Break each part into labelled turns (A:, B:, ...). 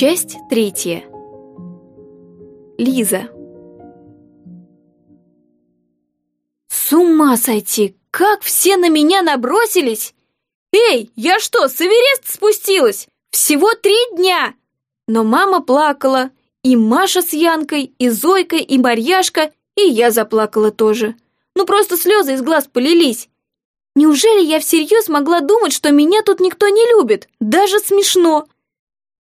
A: Часть третья. Лиза. С ума сойти! Как все на меня набросились! Эй, я что, с Эверест спустилась? Всего три дня! Но мама плакала, и Маша с Янкой, и Зойка, и Марьяшка, и я заплакала тоже. Ну просто слезы из глаз полились. Неужели я всерьез могла думать, что меня тут никто не любит? Даже смешно.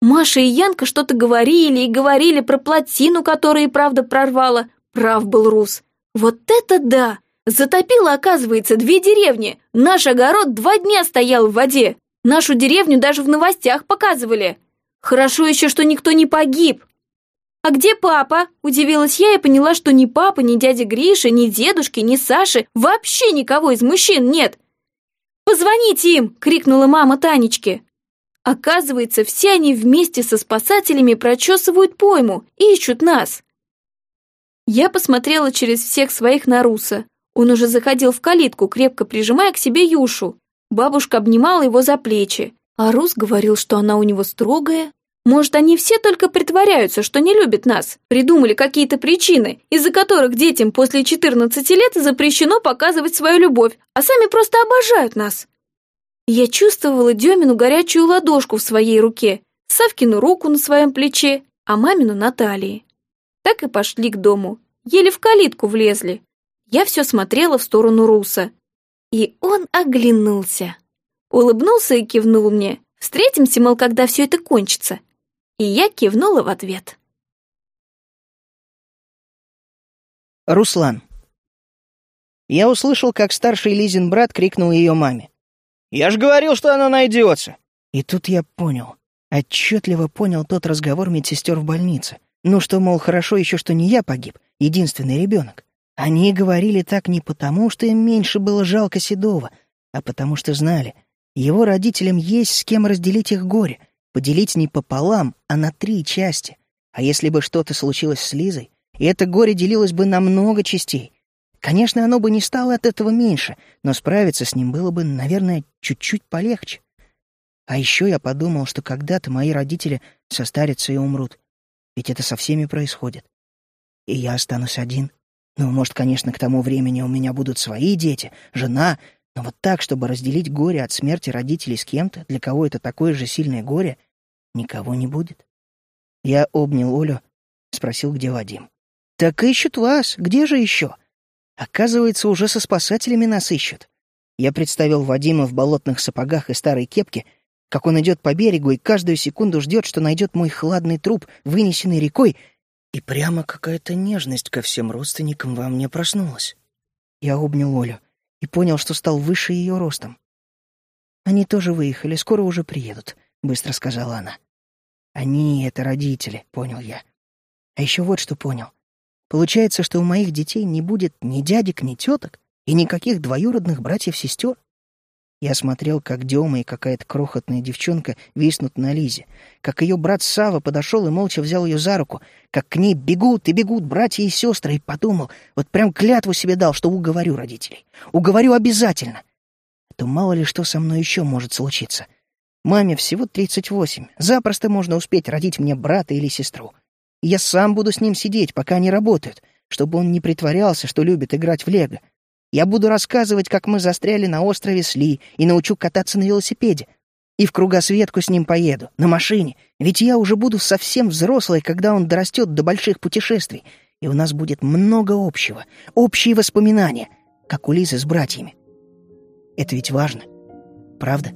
A: Маша и Янка что-то говорили и говорили про плотину, которая и правда прорвала. Прав был Рус. Вот это да! Затопило, оказывается, две деревни. Наш огород два дня стоял в воде. Нашу деревню даже в новостях показывали. Хорошо еще, что никто не погиб. «А где папа?» – удивилась я и поняла, что ни папа, ни дядя Гриша, ни дедушки, ни Саши, вообще никого из мужчин нет. «Позвоните им!» – крикнула мама Танечке. Оказывается, все они вместе со спасателями прочесывают пойму и ищут нас. Я посмотрела через всех своих на Руса. Он уже заходил в калитку, крепко прижимая к себе Юшу. Бабушка обнимала его за плечи, а Рус говорил, что она у него строгая, может, они все только притворяются, что не любят нас, придумали какие-то причины, из-за которых детям после 14 лет запрещено показывать свою любовь, а сами просто обожают нас. Я чувствовала Демину горячую ладошку в своей руке, Савкину руку на своем плече, а мамину на талии. Так и пошли к дому, еле в калитку влезли. Я все смотрела в сторону Руса. И он оглянулся. Улыбнулся и кивнул мне. Встретимся, мол, когда все это кончится. И я кивнула в ответ.
B: Руслан. Я услышал, как старший Лизин брат крикнул ее маме. «Я же говорил, что она найдется!» И тут я понял, отчетливо понял тот разговор медсестер в больнице. Ну что, мол, хорошо еще, что не я погиб, единственный ребенок. Они говорили так не потому, что им меньше было жалко Седова, а потому что знали, его родителям есть с кем разделить их горе — Поделить не пополам, а на три части. А если бы что-то случилось с Лизой, это горе делилось бы на много частей, конечно, оно бы не стало от этого меньше, но справиться с ним было бы, наверное, чуть-чуть полегче. А еще я подумал, что когда-то мои родители состарятся и умрут. Ведь это со всеми происходит. И я останусь один. Ну, может, конечно, к тому времени у меня будут свои дети, жена, но вот так, чтобы разделить горе от смерти родителей с кем-то, для кого это такое же сильное горе, никого не будет. Я обнял Олю, спросил, где Вадим. «Так ищут вас. Где же еще?» Оказывается, уже со спасателями нас ищут. Я представил Вадима в болотных сапогах и старой кепке, как он идет по берегу и каждую секунду ждет, что найдет мой хладный труп, вынесенный рекой, и прямо какая-то нежность ко всем родственникам во мне проснулась. Я обнял Олю и понял, что стал выше ее ростом. «Они тоже выехали, скоро уже приедут», — быстро сказала она. «Они — это родители», — понял я. А еще вот что понял. Получается, что у моих детей не будет ни дядек, ни теток и никаких двоюродных братьев-сестер. Я смотрел, как Дема и какая-то крохотная девчонка виснут на Лизе, как ее брат Сава подошел и молча взял ее за руку, как к ней бегут и бегут братья и сестры, и подумал, вот прям клятву себе дал, что уговорю родителей. Уговорю обязательно. А то мало ли что со мной еще может случиться. Маме всего 38, запросто можно успеть родить мне брата или сестру. Я сам буду с ним сидеть, пока они работают, чтобы он не притворялся, что любит играть в лего. Я буду рассказывать, как мы застряли на острове Сли, и научу кататься на велосипеде. И в кругосветку с ним поеду, на машине. Ведь я уже буду совсем взрослой, когда он дорастет до больших путешествий. И у нас будет много общего. Общие воспоминания, как у Лизы с братьями. Это ведь важно. Правда?